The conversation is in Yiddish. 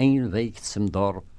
ein Weg zum Dorf.